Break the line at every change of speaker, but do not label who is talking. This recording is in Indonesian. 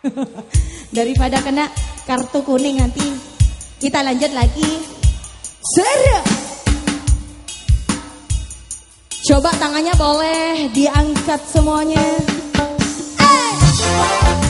Daripada kena kartu kuning nanti kita lanjut lagi. Seru. Coba tangannya boleh diangkat semuanya. Hey.